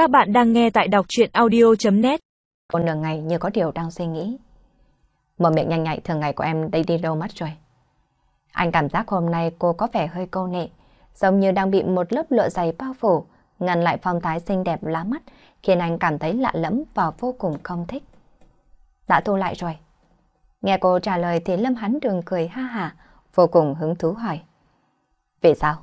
Các bạn đang nghe tại đọc chuyện audio.net Cô nửa ngày như có điều đang suy nghĩ. Mở miệng nhanh nhạy thường ngày của em đây đi đâu mất rồi. Anh cảm giác hôm nay cô có vẻ hơi câu nệ, giống như đang bị một lớp lụa dày bao phủ, ngăn lại phong thái xinh đẹp lá mắt, khiến anh cảm thấy lạ lẫm và vô cùng không thích. Đã thu lại rồi. Nghe cô trả lời thì Lâm Hắn Đường cười ha hả, vô cùng hứng thú hỏi. Vì sao?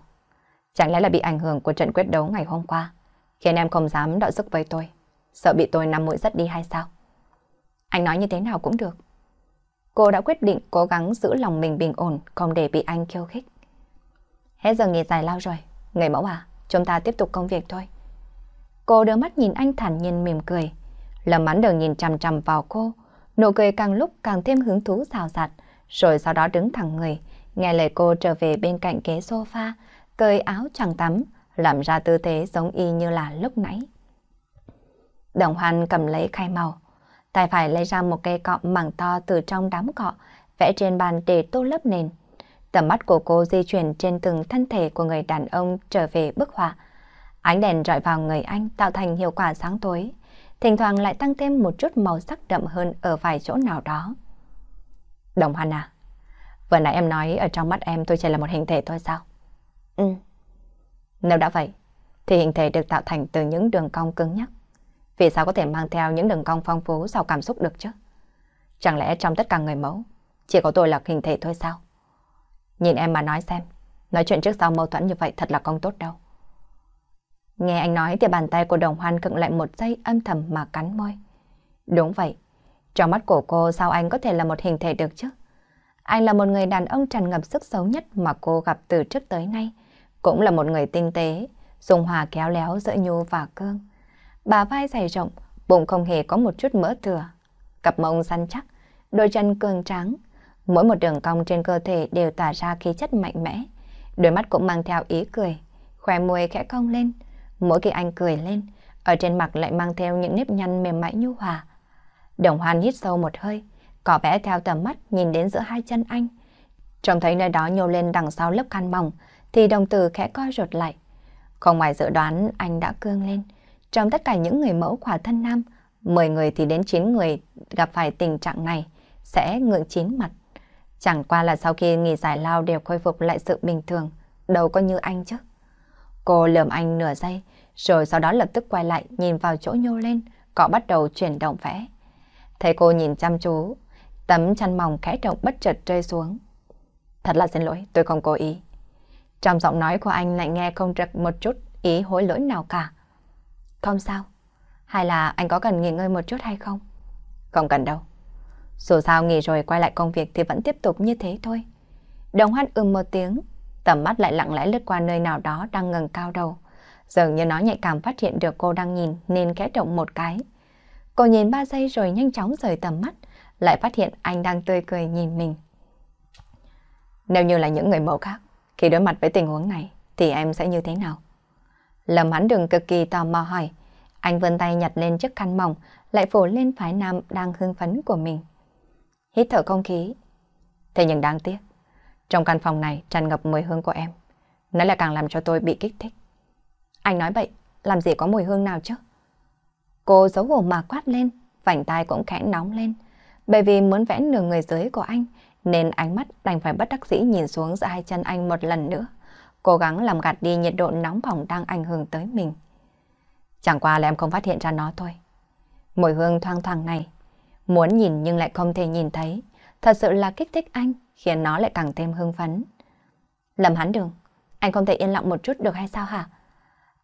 Chẳng lẽ là bị ảnh hưởng của trận quyết đấu ngày hôm qua, khiến em không dám đọ sức với tôi, sợ bị tôi nằm mũi rất đi hay sao? Anh nói như thế nào cũng được. Cô đã quyết định cố gắng giữ lòng mình bình ổn, không để bị anh khiêu khích. Hết giờ nghỉ dài lao rồi, người mẫu à, chúng ta tiếp tục công việc thôi. Cô đưa mắt nhìn anh thản nhiên mỉm cười. lầm mắn đường nhìn chằm chằm vào cô, nụ cười càng lúc càng thêm hứng thú rào rạt, rồi sau đó đứng thẳng người, nghe lời cô trở về bên cạnh ghế sofa, cởi áo chẳng tắm, làm ra tư thế giống y như là lúc nãy. Đồng hoan cầm lấy khay màu, tay phải lấy ra một cây cọ mảng to từ trong đám cọ, vẽ trên bàn để tô lớp nền. Tầm mắt của cô di chuyển trên từng thân thể của người đàn ông trở về bức họa. Ánh đèn rọi vào người anh tạo thành hiệu quả sáng tối, thỉnh thoảng lại tăng thêm một chút màu sắc đậm hơn ở vài chỗ nào đó. Đồng Hoan à, vừa nãy em nói ở trong mắt em tôi chỉ là một hình thể thôi sao? Ừ. Nếu đã vậy, thì hình thể được tạo thành từ những đường cong cứng nhắc. Vì sao có thể mang theo những đường cong phong phú giàu cảm xúc được chứ? Chẳng lẽ trong tất cả người mẫu, chỉ có tôi là hình thể thôi sao? Nhìn em mà nói xem, nói chuyện trước sau mâu thuẫn như vậy thật là không tốt đâu. Nghe anh nói thì bàn tay của đồng hoan cựng lại một giây âm thầm mà cắn môi. Đúng vậy, trong mắt của cô sao anh có thể là một hình thể được chứ? Anh là một người đàn ông tràn ngập sức xấu nhất mà cô gặp từ trước tới nay. Cũng là một người tinh tế, dùng hòa kéo léo giữa nhu và cương. Bà vai dày rộng, bụng không hề có một chút mỡ thừa. Cặp mông săn chắc, đôi chân cường tráng. Mỗi một đường cong trên cơ thể đều tỏa ra khí chất mạnh mẽ. Đôi mắt cũng mang theo ý cười, khóe môi khẽ cong lên. Mỗi khi anh cười lên, ở trên mặt lại mang theo những nếp nhăn mềm mại nhu hòa. Đồng hoan hít sâu một hơi, cỏ vẽ theo tầm mắt nhìn đến giữa hai chân anh. Trông thấy nơi đó nhô lên đằng sau lớp khăn mỏng, thì đồng tử khẽ co rụt lại. Không ngoài dự đoán anh đã cương lên. Trong tất cả những người mẫu khỏa thân nam, 10 người thì đến 9 người gặp phải tình trạng này, sẽ ngượng chín mặt. Chẳng qua là sau khi nghỉ giải lao đều khôi phục lại sự bình thường, đâu có như anh chứ. Cô lườm anh nửa giây, rồi sau đó lập tức quay lại nhìn vào chỗ nhô lên, cọ bắt đầu chuyển động vẽ. Thấy cô nhìn chăm chú, tấm chăn mỏng khẽ động bất chợt rơi xuống. Thật là xin lỗi, tôi không cố ý. Trong giọng nói của anh lại nghe không trật một chút ý hối lỗi nào cả. Không sao. Hay là anh có cần nghỉ ngơi một chút hay không? Không cần đâu. Dù sao nghỉ rồi quay lại công việc thì vẫn tiếp tục như thế thôi. Đồng hoan ưm một tiếng, tầm mắt lại lặng lẽ lướt qua nơi nào đó đang ngẩng cao đầu. Dường như nó nhạy cảm phát hiện được cô đang nhìn nên khẽ động một cái. Cô nhìn ba giây rồi nhanh chóng rời tầm mắt, lại phát hiện anh đang tươi cười nhìn mình. Nếu như là những người mẫu khác, khi đối mặt với tình huống này, thì em sẽ như thế nào? Lâm hắn đường cực kỳ tò mò hỏi. Anh vươn tay nhặt lên chiếc khăn mỏng, lại phủ lên phái nam đang hưng phấn của mình. Hít thở không khí. Thế nhưng đáng tiếc, trong căn phòng này tràn ngập mùi hương của em. Nó lại càng làm cho tôi bị kích thích. Anh nói vậy, làm gì có mùi hương nào chứ? Cô xấu hổ mà quát lên, vành tai cũng khẽ nóng lên. Bởi vì muốn vẽ nửa người dưới của anh, nên ánh mắt đành phải bất đắc dĩ nhìn xuống giữa hai chân anh một lần nữa, cố gắng làm gạt đi nhiệt độ nóng bỏng đang ảnh hưởng tới mình. Chẳng qua là em không phát hiện ra nó thôi. Mùi hương thoang thoảng này, muốn nhìn nhưng lại không thể nhìn thấy, thật sự là kích thích anh, khiến nó lại càng thêm hưng phấn. Lầm hắn đường, anh không thể yên lặng một chút được hay sao hả?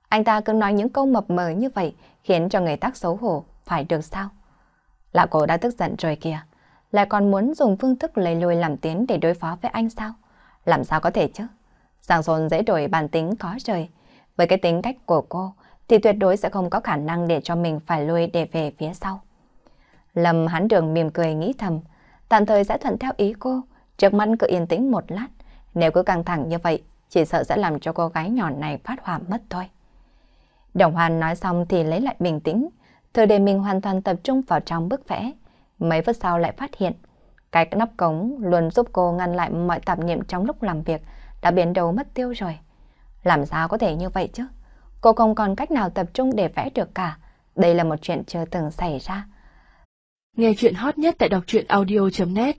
Anh ta cứ nói những câu mập mờ như vậy, khiến cho người tác xấu hổ, phải được sao? Lão cổ đã tức giận rồi kìa lại còn muốn dùng phương thức lấy lùi làm tiến để đối phó với anh sao? Làm sao có thể chứ? Giang Sôn dễ đổi bản tính có trời. Với cái tính cách của cô thì tuyệt đối sẽ không có khả năng để cho mình phải lui để về phía sau. Lâm hắn đường mỉm cười nghĩ thầm, tạm thời sẽ thuận theo ý cô, trước mắt cứ yên tĩnh một lát. Nếu cứ căng thẳng như vậy, chỉ sợ sẽ làm cho cô gái nhỏ này phát hỏa mất thôi. Đồng Hoàn nói xong thì lấy lại bình tĩnh, thừa để mình hoàn toàn tập trung vào trong bức vẽ. Mấy phút sau lại phát hiện, cái nắp cống luôn giúp cô ngăn lại mọi tạp niệm trong lúc làm việc đã biến đầu mất tiêu rồi. Làm sao có thể như vậy chứ? Cô không còn cách nào tập trung để vẽ được cả. Đây là một chuyện chưa từng xảy ra. Nghe chuyện hot nhất tại đọc truyện audio.net